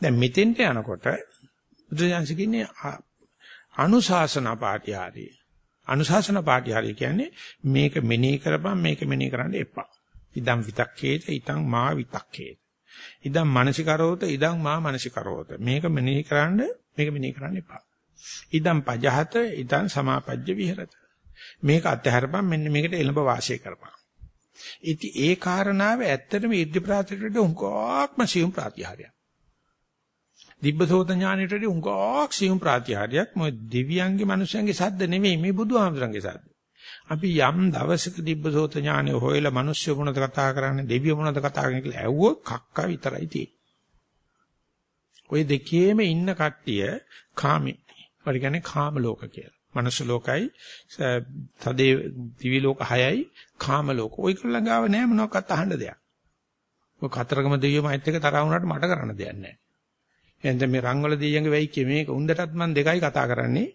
දැන් මෙතෙන්ට යනකොට බුදුසසුන කියන්නේ අනුශාසන පාටිහාරී. අනුශාසන පාටිහාරී කියන්නේ මේක මෙනෙහි කරපන් මේක මෙනෙහි කරන්න එපා. ඉදම් විතක්කේත ඉතං මා විතක්කේත. ඉදම් මානසිකරෝත ඉදම් මා මානසිකරෝත. මේක මෙනෙහි කරන්න මේක මෙනෙහි කරන්න එපා. ඉදම් පජහත ඉදම් සමාපජ්ජ විහෙරත. මේක අත්හැරපන් මෙන්න මේකට එළඹ වාසය කරපන්. ඉතින් ඒ කාරණාව ඇත්තටම ඉර්ධි ප්‍රාතිහාරයට උංගාක්ම සියුම් ප්‍රාතිහාරයක්. දිබ්බසෝත ඥානෙට වඩා උංගාක් සියුම් ප්‍රාතිහාරයක් මොකද දිව්‍යයන්ගේ මනුෂ්‍යයන්ගේ සද්ද නෙමෙයි මේ බුදුහාමුදුරන්ගේ සද්ද. අපි යම් දවසක දිබ්බසෝත ඥානෙ හොයලා මිනිස්සු මොනවද කතා කරන්නේ දෙවියෝ මොනවද කතා කරන්නේ කියලා ඇහුවොත් කක්ක විතරයි තියෙන්නේ. ওই දෙකේම ඉන්න කට්ටිය කාමී. පරිගන්නේ කාම ලෝක කියලා. මනුෂ්‍ය ලෝකයි තදේ දිවි ලෝක හයයි කාම ලෝක. ඔය ළඟාව නෑ මොනවාක්වත් අහන්න දෙයක්. ඔය කතරගම දෙවියෝ මයිත් එක තරහ වුණාට මට කරන්න දෙයක් නෑ. එහෙනම් මේ රංගවල දෙයියන්ගේ වෙයි කිය මේක උන්දටත් මම දෙකයි කතා කරන්නේ.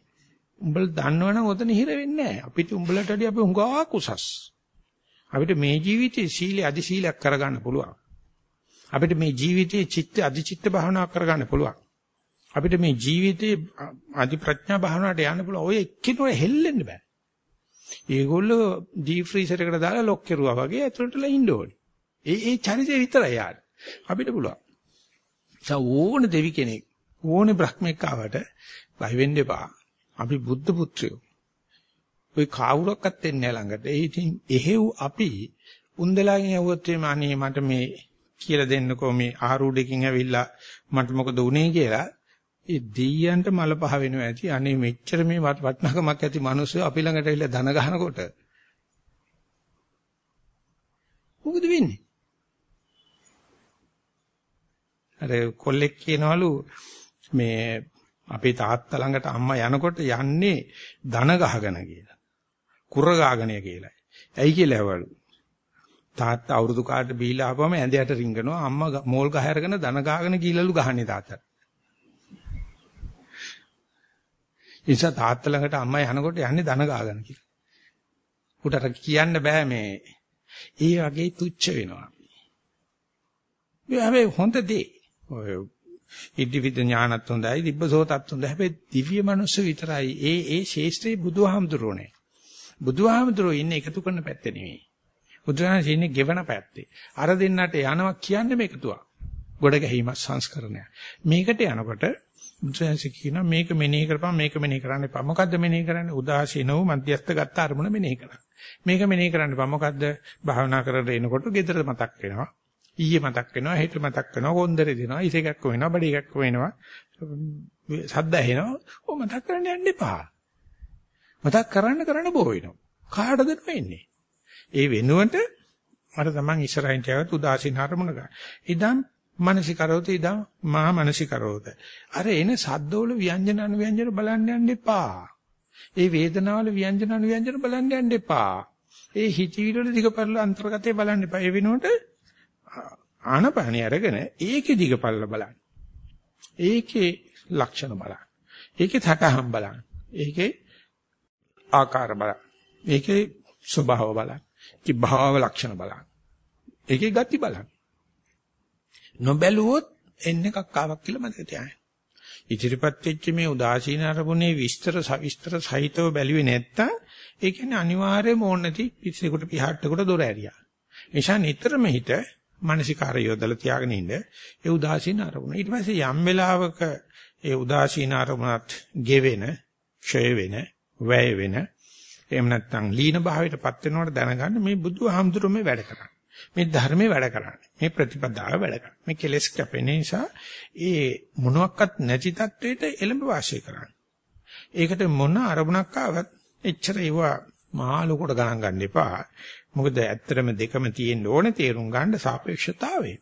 උඹලා දන්නවනම් ඔතන හිර වෙන්නේ නැහැ. අපිට උඹලට වඩා අපි හුඟා කුසස්. අපිට මේ ජීවිතේ සීල අධි සීලයක් කරගන්න පුළුවන්. අපිට මේ ජීවිතේ චිත්ත අධි චිත්ත භාවනාවක් කරගන්න පුළුවන්. අපිට මේ ජීවිතේ අධි ප්‍රඥා භාවනාවට යන්න පුළුවන්. ඔය එක්කිනෝ හෙල්ලෙන්න බෑ. ඒගොල්ලෝ ඩීප් ෆ්‍රීසර් එකට දාලා ලොක් කරුවා වගේ ඇතුළටලා ඉන්න ඕනේ. ඒ ඒ චරිතය විතරයි යාර. අපිට පුළුවන්. ඕන දෙවි කෙනෙක් ඕනේ බ්‍රහ්මෙක් ආවට බය වෙන්න එපා. අපි බුද්ධ පුත්‍රයෝ. ඔය කවුරක්වත් එන්නේ ළඟට. ඒ ඉතින් එහෙව් අපි උන්දලාගෙන් ඇහුවොත් එimhe අනේ මට මේ කියලා දෙන්නකෝ මේ ආරූඩකින් ඇවිල්ලා මට මොකද වුනේ කියලා. ඒ දෙයියන්ට මල පහ වෙනවා ඇති. අනේ මෙච්චර මේ වටනකමක් ඇති මිනිස්සු අපි ළඟට ඇවිල්ලා ධන ගහනකොට මොකද වෙන්නේ? අර කොල්ලෙක් කියනවලු මේ අපේ තාත්තා ළඟට අම්මා යනකොට යන්නේ ධන ගහගෙන කියලා. කුර ගාගණය කියලා. ඇයි කියලා ඇහවලු. තාත්තා අවුරුදු කාට බීලා ආපුවම ඇඳයට රිංගනවා අම්මා මෝල් ගහ අරගෙන ධන ගාගෙන ගිලලු ගහන්නේ තාත්තට. ඉතින් තාත්තා ළඟට අම්මා යනකොට යන්නේ ධන ගාගෙන කියලා. උටට කියන්න බෑ මේ. ඒ වගේ තුච්ච වෙනවා. මේ හැබැයි හොඳ දේ. ඔය ඉදිවිද ඥානත් හොඳයි දිබ්බසෝතත් හොඳයි. හැබැයි දිව්‍ය මනුස්ස විතරයි. ඒ ඒ ශේෂ්ත්‍රේ බුදුහාමුදුරෝනේ බුදුහාමුදුරෝ ඉන්නේ එකතු කරන පැත්තේ නෙමෙයි බුදුහාමුදුරෝ ඉන්නේ ගෙවන පැත්තේ. අර දෙන්නට යනවා කියන්නේ මේකතුවක් ගොඩ ගැහිම සංස්කරණය. මේකට යනකොට බුදුහාමුදුරෝ කියනවා මේක මෙනෙහි කරපන් මේක මෙනෙහි කරන්න එපා. මොකද්ද මෙනෙහි කරන්නේ? උදාසීනව මධ්‍යස්ත ගත්ත අරමුණ මෙනෙහි කරන්න. මේක මෙනෙහි කරන්න එපා. මොකද්ද? භාවනා කරලා එනකොට gedara මතක් වෙනවා. ඊයේ මතක් වෙනවා හෙට මතක් වෙනවා කොන්දරේ දෙනවා ඉසේකක් වෙනවා බඩ එකක් වෙනවා සද්ද ඇහෙනවා ඔය මතක් කරන්න යන්න එපා. මතක් කරන්න කරන්න බෝ වෙනවා. කාටද වෙන්නේ ඒ වෙනුවට මට තමන් ඉස්සරහින් තියාගත් උදාසීන හරමුණ ගන්න. ඉදන් මානසිකරෝත ඉදන් මහා මානසිකරෝත. අර එන සද්දවල ව්‍යංජන අනුව්‍යංජන බලන්න යන්න එපා. ඒ වේදනාවල ව්‍යංජන අනුව්‍යංජන බලන්න යන්න එපා. ඒ හිතවිලි වල දිගපරල අන්තර්ගතය බලන්න එපා. ඒ වෙනුවට ආනපානිය අරගෙන ඒකේ දිගපල්ල බලන්න. ඒකේ ලක්ෂණ බලන්න. ඒකේ තටහම් බලන්න. ඒකේ ආකාර බලන්න. ඒකේ ස්වභාව බලන්න. ඒකේ භාව ලක්ෂණ බලන්න. ඒකේ ගති බලන්න. නොබැලුවොත් එන්නේ කක්කාවක් කියලා මතක තියාගන්න. ඉදිරිපත් වෙච්ච මේ උදාසීන අරමුණේ විස්තර සවිස්තර සහිතව බැලුවේ නැත්තම් ඒ කියන්නේ අනිවාර්යයෙන්ම ඕන නැති පිටිසෙකුට පිහාට්ටකට දොර ඇරියා. එනිසා නිතරම හිත මානසිකාරය යොදලා තියාගෙන ඉන්න ඒ උදාසීන අරමුණ. ඊට පස්සේ යම් වෙලාවක ඒ උදාසීන අරමුණත් ගෙවෙන, ක්ෂය වෙන, වැය වෙන එහෙම නැත්නම් ලීන භාවයටපත් වෙනවට දැනගන්න මේ බුදුහාමුදුරුවෝ මේ වැඩ කරන්නේ. මේ ධර්මයේ වැඩ කරන්නේ. මේ ප්‍රතිපදාව වැඩ කරන්නේ. මේ කෙලෙස් කැපෙන නිසා ඒ මොනවත් නැති තත්වයට එළඹ වාසය කරන්නේ. ඒකට මොන අරමුණක් ආවත් එච්චර ඒවා මහා ලොකුට ගණන් ගන්න එපා. මොකද ඇත්තටම දෙකම තියෙන්න ඕනේ තේරුම් ගන්න සාපේක්ෂතාවය.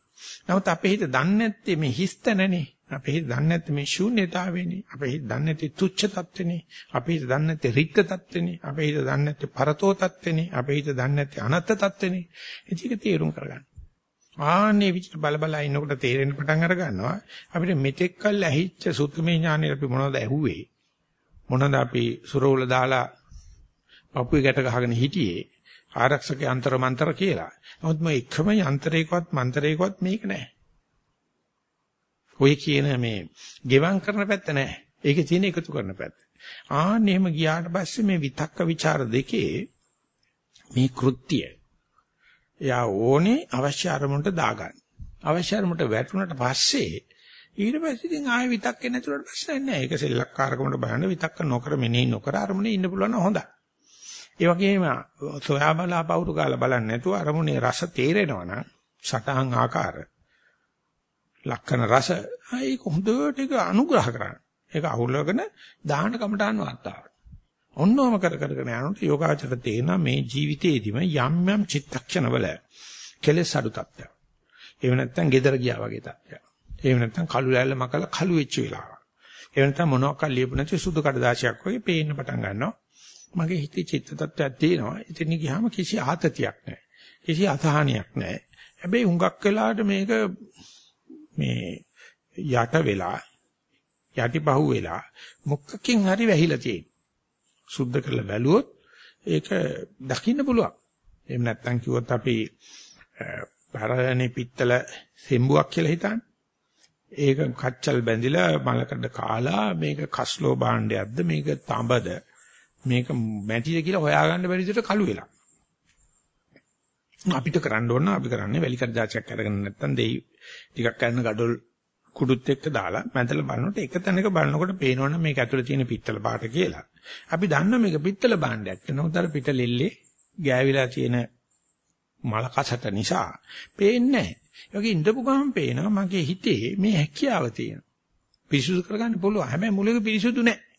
නමුත් අපේ හිත දන්නේ නැත්තේ මේ හිස්තනනේ. අපේ හිත දන්නේ නැත්තේ මේ ශූන්‍යතාවේනේ. අපේ හිත දන්නේ නැත්තේ තුච්ඡ තත්ත්වනේ. අපේ හිත දන්නේ නැත්තේ රික්ත තත්ත්වනේ. අපේ හිත දන්නේ නැත්තේ පරතෝ තත්ත්වනේ. අපේ හිත දන්නේ නැත්තේ අනත්ත් තත්ත්වනේ. ඒක තේරුම් කරගන්න. ආන්නේ විදිහට බල බල ඉන්නකොට තේරෙන්න පටන් අර ගන්නවා. අපිට මෙතෙක් කල් ඇහිච්ච සුත්‍රමේ ඥානෙ අපි මොනවද ඇහුවේ? මොනවද අපි සුරවල දාලා පපුවේ ගැට ගහගෙන හිටියේ? ආරක්ෂක යන්ත්‍ර මන්ත්‍ර කියලා. නමුත් මේ එකම යන්ත්‍රයකවත් මන්ත්‍රයකවත් මේක නැහැ. ඔය කියන මේ ගෙවම් කරන පැත්ත නැහැ. ඒකේ තියෙන එකතු කරන පැත්ත. ආන්න එහෙම ගියාට පස්සේ මේ විතක්ක ਵਿਚාර දෙකේ මේ කෘත්‍ය එයා ඕනේ අවශ්‍ය අරමුණට දාගන්න. අවශ්‍ය අරමුණට වැටුණට පස්සේ ඊට පස්සේ ඉතින් ආයෙ විතක්කේ නැතුවට ප්‍රශ්නයක් නැහැ. ඒක සෙල්ලක්කාරකමට බලන්න විතක්ක නොකර මෙනෙහි නොකර අරමුණේ ඉන්න පුළුවන් හොඳයි. ඒ වගේම සොයා බලා පවුරු ගාලා බලන්නේ නැතුව අරමුණේ රස තේරෙනවා නම් සටහන් ආකාර ලක්කන රස ඒක හොඳට ඒක අනුග්‍රහ කරන්න. ඒක අහුලගෙන දාහන කමටහන් වාර්තාවට. ඔන්නෝම කර කරගෙන යනකොට යෝගාචර තේනවා මේ ජීවිතේදීම යම් යම් චිත්තක්ෂණවල කෙලෙස් අඩු තත්ත්වයක්. එහෙම නැත්නම් gedara ගියා වගේ තත්ත්වයක්. එහෙම නැත්නම් කළු ලෑල්ල මකලා කළු වෙච්ච වෙලාවක්. එහෙම නැත්නම් මොනවාක් ලියපු නැති සුදු කඩදාසියක් වගේ පේන්න පටන් ගන්නවා. මගේ හිතේ චිත්ත tattයක් තියෙනවා. ඉතින් ගියාම කිසි ආතතියක් නැහැ. කිසි අසහනයක් නැහැ. හැබැයි හුඟක් වෙලාවට මේක මේ යට වෙලා යටිපහුව වෙලා මොකකින් හරි වැහිලා තියෙන. සුද්ධ කරලා බැලුවොත් ඒක දකින්න පුළුවන්. එහෙම නැත්නම් කිව්වොත් අපි පරණේ පිත්තල සෙම්බුවක් කියලා හිතන්නේ. ඒක කච්චල් බැඳිලා මලකඩ කාලා මේක කස්ලෝ භාණ්ඩයක්ද මේක තඹද මේක මැටිද කියලා හොයාගන්න බැරි විදිහට කළු වෙලා. අපිට කරන්න ඕන අපි කරන්නේ වැලි කඩදාසියක් අරගෙන නැත්තම් දෙයි ටිකක් කරන gadol කුඩුත් එක්ක දාලා මැදලා බලනකොට එක තැනක බලනකොට පේනවනම් මේක ඇතුලේ තියෙන පිත්තල පාට කියලා. අපි දන්නවා මේක පිත්තල භාණ්ඩයක්. නමුත් අර පිටලෙල්ලේ ගෑවිලා තියෙන මල කසට නිසා පේන්නේ නැහැ. ඒ වගේ ඉඳපු ගමන් පේනවා මගේ හිතේ මේ හැකියාව තියෙනවා. පිරිසුදු කරගන්න පුළුවන්. හැබැයි මුලක පිරිසුදු නැහැ.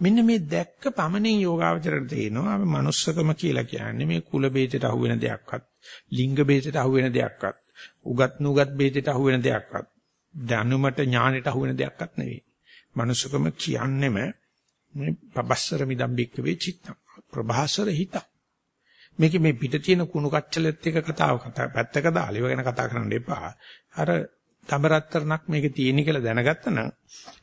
මෙන්න මේ දැක්ක පමණින් යෝගාවචරයට තේනවා අපි manussකම කියලා කියන්නේ මේ කුල බේතයට අහු වෙන දෙයක්වත් ලිංග බේතයට අහු වෙන දෙයක්වත් උගත් නුගත් බේතයට අහු වෙන දෙයක්වත් දැනුමට ඥානෙට අහු වෙන දෙයක්වත් නෙවෙයි. manussකම කියන්නේම මේ පබස්සර මිදම්බික්ක වේ චිත්ත ප්‍රභාසර හිත. මේක මේ පිට තියෙන කුණු කච්චලෙත් එක කතාව කතා පැත්තක දාලා ඒව ගැන කතා කරන්න එපා. අර තඹරත්තරණක් මේක තියෙන කියලා දැනගත්තා නම්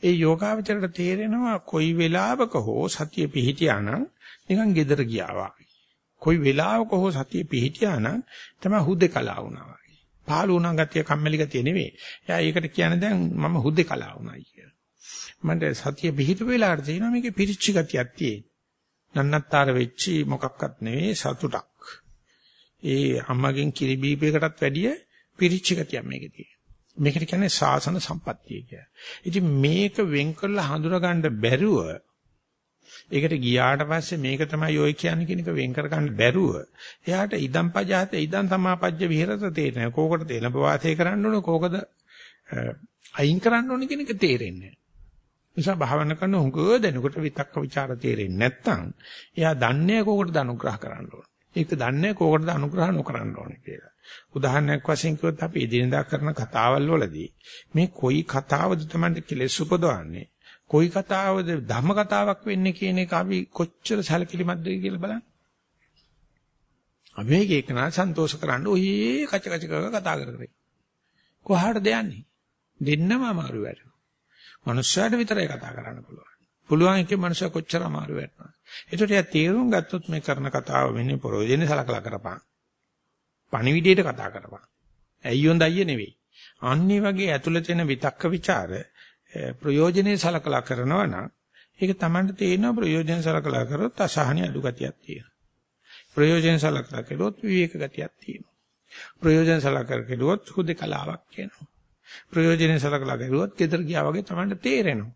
ඒ යෝගාවචරයට තේරෙනවා කොයි වෙලාවක හෝ සතිය පිහිටියා නම් නිකන් gedara ගියා වගේ. කොයි වෙලාවක හෝ සතිය පිහිටියා නම් තමයි හුදේකලා වුණා වගේ. පාළු වුණා ගතිය කම්මැලි ගතිය නෙවෙයි. එයා ඒකට කියන්නේ දැන් මම හුදේකලා වුණායි කියලා. මන්ට සතිය පිහිටු වෙලාවට තියෙනවා මේකේ පිරිච්ච ගතියක් තියෙන. නන්නත්තර වෙච්චි මොකක්වත් නෙවෙයි සතුටක්. ඒ අම්මගෙන් කිරි බීපයකටත් වැඩිය පිරිච්ච ගතියක් මේකේ තියෙනවා. මේකට කියන්නේ සාසන සම්පත්තිය කියලා. ඉතින් මේක වෙන් කරලා හඳුනා ගන්න බැරුව ඒකට ගියාට පස්සේ මේක තමයි ඔය කියන්නේ කියන එක වෙන් කර ගන්න බැරුව එයාට ඉදම් පජාත ඉදම් සමාපජ්ජ විහෙරත තේරෙන කෝකට තේන වාසය කරන්න ඕන කෝකද අයින් කරන්න ඕන කියන එක තේරෙන්නේ නිසා භාවනා කරන හුඟ දෙනකොට විතක්ක ਵਿਚාර තේරෙන්නේ නැත්නම් එයා දන්නේ කෝකටද අනුග්‍රහ කරන්න ඕන. ඒක දන්නේ කෝකටද අනුග්‍රහ නොකරන්න ඕනේ කියලා උදාහරණයක් වශයෙන් කිව්වොත් අපි එදිනදා කරන කතාවල් වලදී මේ කොයි කතාවද තමයි කෙලෙස් උපදවන්නේ කොයි කතාවද ධර්ම කතාවක් වෙන්නේ කියන එක අපි කොච්චර සැලකිලිමත්ද කියලා බලන්න. අපි මේක එකන සන්තෝෂ කරන්න ඔය කච කච කතා කර කර. කොහාටද යන්නේ? දෙන්නම අමාරු වැඩ. මනුස්සයාට විතරයි කතා කරන්න පුළුවන්. පුළුවන් එකේ මනුෂයා කොච්චර අමාරු වෙනවා. ඒකට එයා තේරුම් ගත්තොත් මේ කරන කතාව වෙන්නේ ප්‍රයෝජනේ සලකලා කරපන්. පණිවිඩයට කතා කරපන්. ඇයියොන් දයිය නෙවෙයි. අන්නේ වගේ ඇතුළත වෙන විතක්ක ਵਿਚාර eh, ප්‍රයෝජනේ සලකලා කරනවා නම් ඒක Tamanට තේරෙනවා ප්‍රයෝජනේ සලකලා කරොත් අසහනිය අඩු ගතියක් තියෙනවා. ප්‍රයෝජනේ සලකලා කළොත් විවේක ගතියක් තියෙනවා. ප්‍රයෝජන සලකලා කළොත් හුදකලාවක් කියනවා. ප්‍රයෝජනේ සලකලා කළොත් ගෙදර ගියා වගේ Tamanට තේරෙනවා.